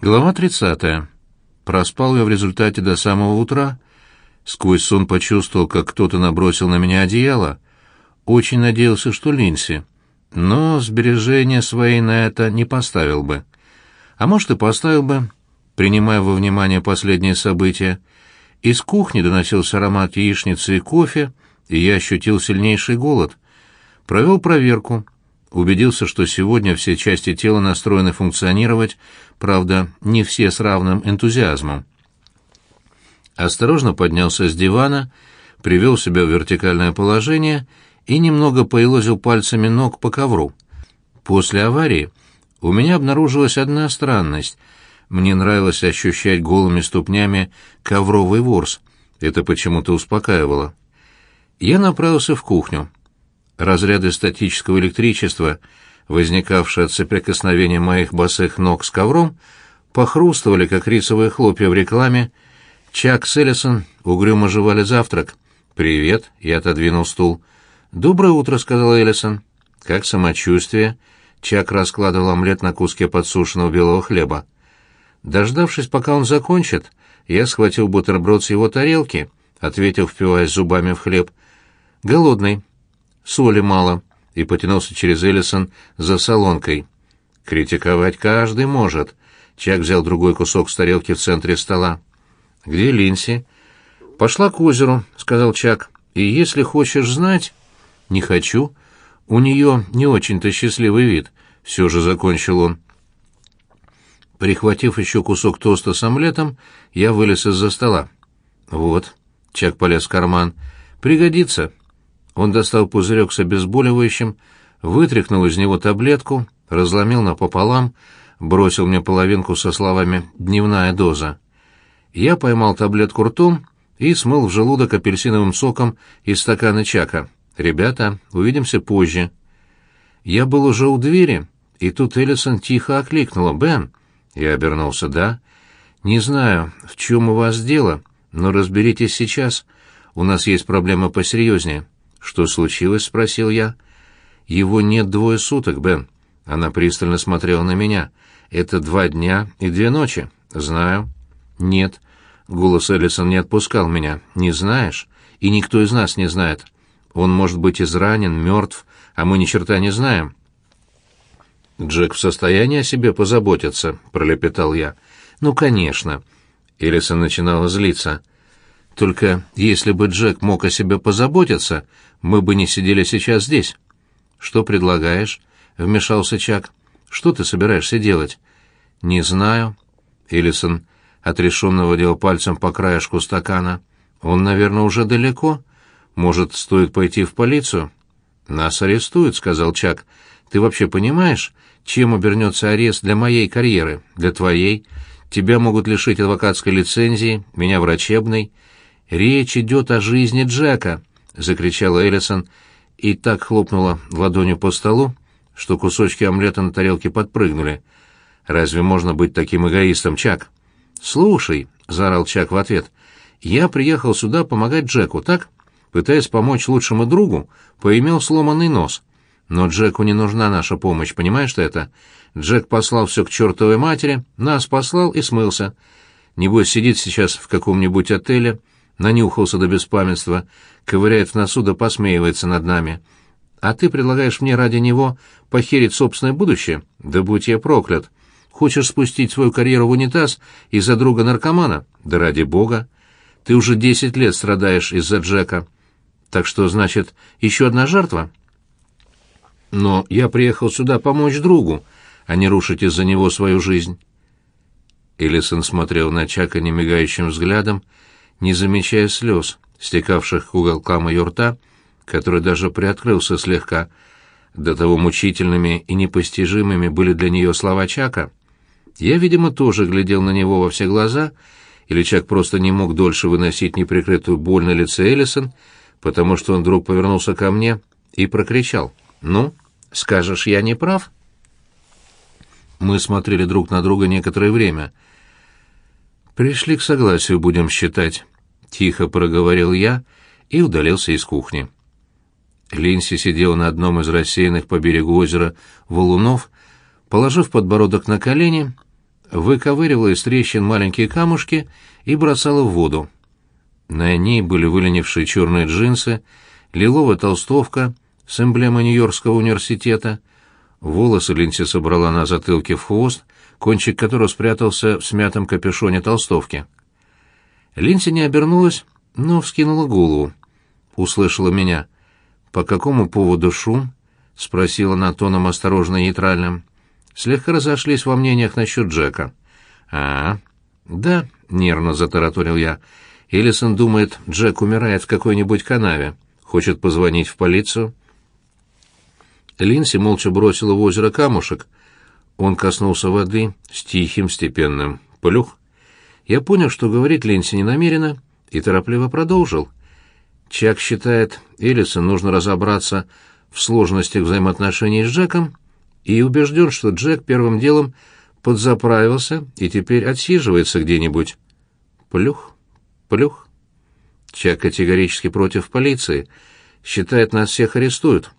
Глава 30. Проспал я в результате до самого утра. Сквозь сон почувствовал, как кто-то набросил на меня одеяло. Очень надеялся, что Линси. Но сбережения свои на это не поставил бы. А может, и поставил бы, принимая во внимание последние события. Из кухни доносился аромат яичницы и кофе, и я ощутил сильнейший голод. Провел проверку — убедился, что сегодня все части тела настроены функционировать, правда, не все с равным энтузиазмом. Осторожно поднялся с дивана, привел себя в вертикальное положение и немного поелозил пальцами ног по ковру. После аварии у меня обнаружилась одна странность. Мне нравилось ощущать голыми ступнями ковровый ворс. Это почему-то успокаивало. Я направился в кухню. Разряды статического электричества, возникавшие от соприкосновения моих босых ног с ковром, похрустывали, как рисовые хлопья в рекламе. Чак с Эллисон угрюмо жевали завтрак. «Привет», — я отодвинул стул. «Доброе утро», — сказал Эллисон. «Как самочувствие?» Чак раскладывал омлет на куске подсушенного белого хлеба. Дождавшись, пока он закончит, я схватил бутерброд с его тарелки, ответил, впиваясь зубами в хлеб. «Голодный соли мало, и потянулся через Эллисон за солонкой. Критиковать каждый может. Чак взял другой кусок с тарелки в центре стола. «Где Линси?» «Пошла к озеру», — сказал Чак. «И если хочешь знать...» «Не хочу. У нее не очень-то счастливый вид», — все же закончил он. Прихватив еще кусок тоста с омлетом, я вылез из-за стола. «Вот», — Чак полез в карман, — «пригодится». Он достал пузырек с обезболивающим, вытряхнул из него таблетку, разломил напополам, бросил мне половинку со словами «дневная доза». Я поймал таблетку ртом и смыл в желудок апельсиновым соком из стакана чака. «Ребята, увидимся позже». Я был уже у двери, и тут Эллисон тихо окликнула. «Бен!» Я обернулся. «Да?» «Не знаю, в чем у вас дело, но разберитесь сейчас. У нас есть проблема посерьезнее». «Что случилось?» — спросил я. «Его нет двое суток, Бен». Она пристально смотрела на меня. «Это два дня и две ночи». «Знаю». «Нет». Голос Эллисон не отпускал меня. «Не знаешь? И никто из нас не знает. Он может быть изранен, мертв, а мы ни черта не знаем». «Джек в состоянии о себе позаботиться», — пролепетал я. «Ну, конечно». Эллисон начинала злиться. Только если бы Джек мог о себе позаботиться, мы бы не сидели сейчас здесь. Что предлагаешь? вмешался Чак. Что ты собираешься делать? Не знаю. Эллисон отрешенно водил пальцем по краешку стакана. Он, наверное, уже далеко. Может, стоит пойти в полицию? Нас арестуют, сказал Чак. Ты вообще понимаешь, чем обернется арест для моей карьеры, для твоей? Тебя могут лишить адвокатской лицензии, меня врачебной. «Речь идет о жизни Джека!» — закричала Эллисон и так хлопнула ладонью по столу, что кусочки омлета на тарелке подпрыгнули. «Разве можно быть таким эгоистом, Чак?» «Слушай», — заорал Чак в ответ, — «я приехал сюда помогать Джеку, так? Пытаясь помочь лучшему другу, поимел сломанный нос. Но Джеку не нужна наша помощь, понимаешь ты это? Джек послал все к чертовой матери, нас послал и смылся. Небось, сидит сейчас в каком-нибудь отеле, нанюхался до беспамятства, ковыряет в носу да посмеивается над нами. А ты предлагаешь мне ради него похерить собственное будущее? Да будь я проклят. Хочешь спустить свою карьеру в унитаз из-за друга наркомана? Да ради бога. Ты уже десять лет страдаешь из-за Джека. Так что, значит, еще одна жертва? Но я приехал сюда помочь другу, а не рушить из-за него свою жизнь. Эллисон смотрел на Чака немигающим взглядом, не замечая слез, стекавших к уголкам ее рта, который даже приоткрылся слегка. До того мучительными и непостижимыми были для нее слова Чака. Я, видимо, тоже глядел на него во все глаза, или Чак просто не мог дольше выносить неприкрытую боль на лице Эллисон, потому что он вдруг повернулся ко мне и прокричал. «Ну, скажешь, я не прав?» Мы смотрели друг на друга некоторое время — «Пришли к согласию, будем считать», — тихо проговорил я и удалился из кухни. Линси сидела на одном из рассеянных по берегу озера валунов, положив подбородок на колени, выковыривала из трещин маленькие камушки и бросала в воду. На ней были выленившие черные джинсы, лиловая толстовка с эмблемой Нью-Йоркского университета. Волосы Линси собрала на затылке в хвост, кончик которого спрятался в смятом капюшоне толстовки. Линси не обернулась, но вскинула голову. Услышала меня. «По какому поводу шум?» — спросила она тоном осторожно нейтральным. Слегка разошлись во мнениях насчет Джека. «А, да», — нервно затараторил я. «Эллисон думает, Джек умирает в какой-нибудь канаве. Хочет позвонить в полицию». Линси молча бросила в озеро камушек. Он коснулся воды с тихим степенным плюх. Я понял, что говорит Линси не намеренно, и торопливо продолжил. Чак считает, Эллисон нужно разобраться в сложностях взаимоотношений с Джеком и убежден, что Джек первым делом подзаправился и теперь отсиживается где-нибудь. Плюх, плюх. Чак категорически против полиции. Считает, нас всех арестуют.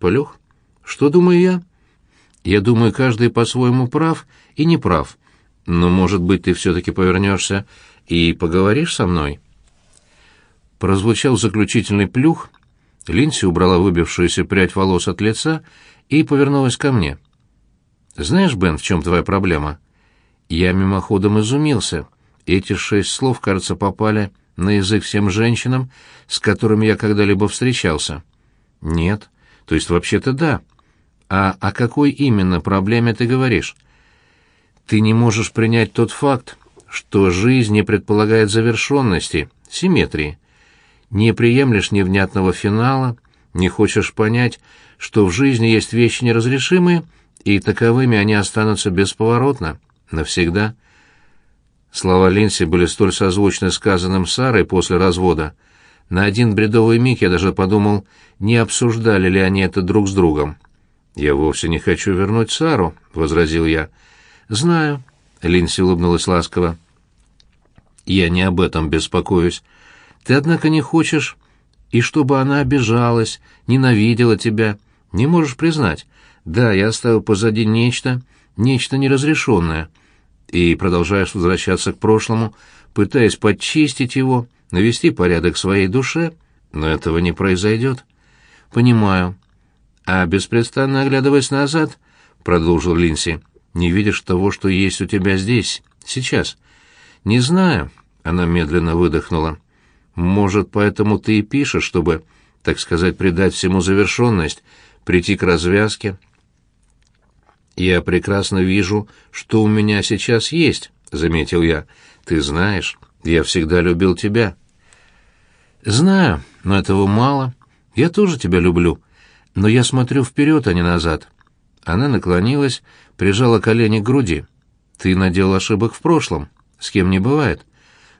Плюх. Что думаю я? Я думаю, каждый по-своему прав и не прав. Но, может быть, ты все-таки повернешься и поговоришь со мной?» Прозвучал заключительный плюх. Линси убрала выбившуюся прядь волос от лица и повернулась ко мне. «Знаешь, Бен, в чем твоя проблема?» Я мимоходом изумился. Эти шесть слов, кажется, попали на язык всем женщинам, с которыми я когда-либо встречался. «Нет. То есть, вообще-то, да. А о какой именно проблеме ты говоришь?» «Ты не можешь принять тот факт, что жизнь не предполагает завершенности, симметрии. Не приемлешь невнятного финала, не хочешь понять, что в жизни есть вещи неразрешимые, и таковыми они останутся бесповоротно, навсегда. Слова Линси были столь созвучны сказанным Сарой после развода. На один бредовый миг я даже подумал, не обсуждали ли они это друг с другом. «Я вовсе не хочу вернуть Сару», — возразил я. «Знаю», — Линси улыбнулась ласково. «Я не об этом беспокоюсь. Ты, однако, не хочешь, и чтобы она обижалась, ненавидела тебя, не можешь признать. Да, я оставил позади нечто, нечто неразрешенное, и продолжаешь возвращаться к прошлому, пытаясь подчистить его, навести порядок в своей душе, но этого не произойдет. Понимаю. А беспрестанно оглядываясь назад, продолжил Линси, не видишь того, что есть у тебя здесь, сейчас. Не знаю, она медленно выдохнула. Может, поэтому ты и пишешь, чтобы, так сказать, придать всему завершенность, прийти к развязке. Я прекрасно вижу, что у меня сейчас есть, заметил я. Ты знаешь, я всегда любил тебя. Знаю, но этого мало. Я тоже тебя люблю, но я смотрю вперед, а не назад. Она наклонилась, прижала колени к груди. Ты наделал ошибок в прошлом, с кем не бывает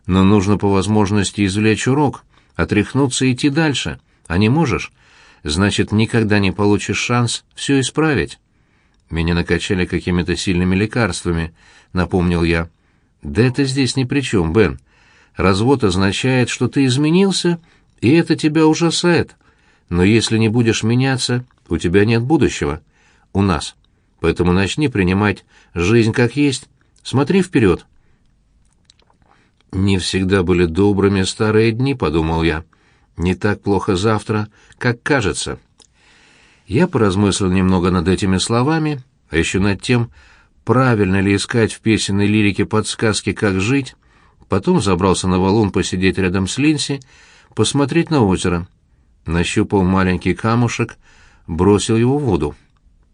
но нужно по возможности извлечь урок, отряхнуться и идти дальше. А не можешь? Значит, никогда не получишь шанс все исправить. Меня накачали какими-то сильными лекарствами, напомнил я. Да это здесь ни при чем, Бен. Развод означает, что ты изменился, и это тебя ужасает. Но если не будешь меняться, у тебя нет будущего. У нас. Поэтому начни принимать жизнь как есть. Смотри вперед. «Не всегда были добрыми старые дни», — подумал я. «Не так плохо завтра, как кажется». Я поразмыслил немного над этими словами, а еще над тем, правильно ли искать в песенной лирике подсказки «Как жить», потом забрался на валун посидеть рядом с Линси, посмотреть на озеро. Нащупал маленький камушек, бросил его в воду.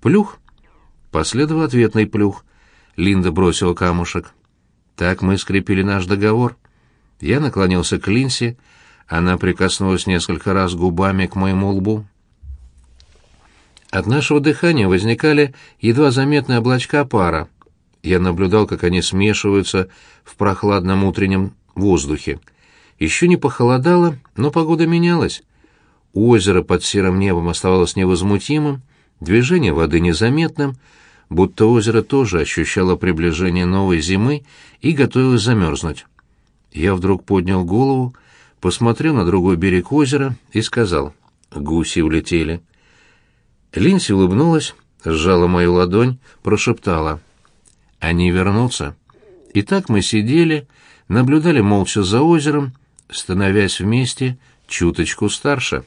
«Плюх!» Последовал ответный плюх. Линда бросила камушек. Так мы скрепили наш договор. Я наклонился к Линси, она прикоснулась несколько раз губами к моему лбу. От нашего дыхания возникали едва заметные облачка пара. Я наблюдал, как они смешиваются в прохладном утреннем воздухе. Еще не похолодало, но погода менялась. Озеро под серым небом оставалось невозмутимым, движение воды незаметным — будто озеро тоже ощущало приближение новой зимы и готовилось замерзнуть. Я вдруг поднял голову, посмотрел на другой берег озера и сказал «Гуси улетели». Линси улыбнулась, сжала мою ладонь, прошептала Они вернутся. И так мы сидели, наблюдали молча за озером, становясь вместе чуточку старше.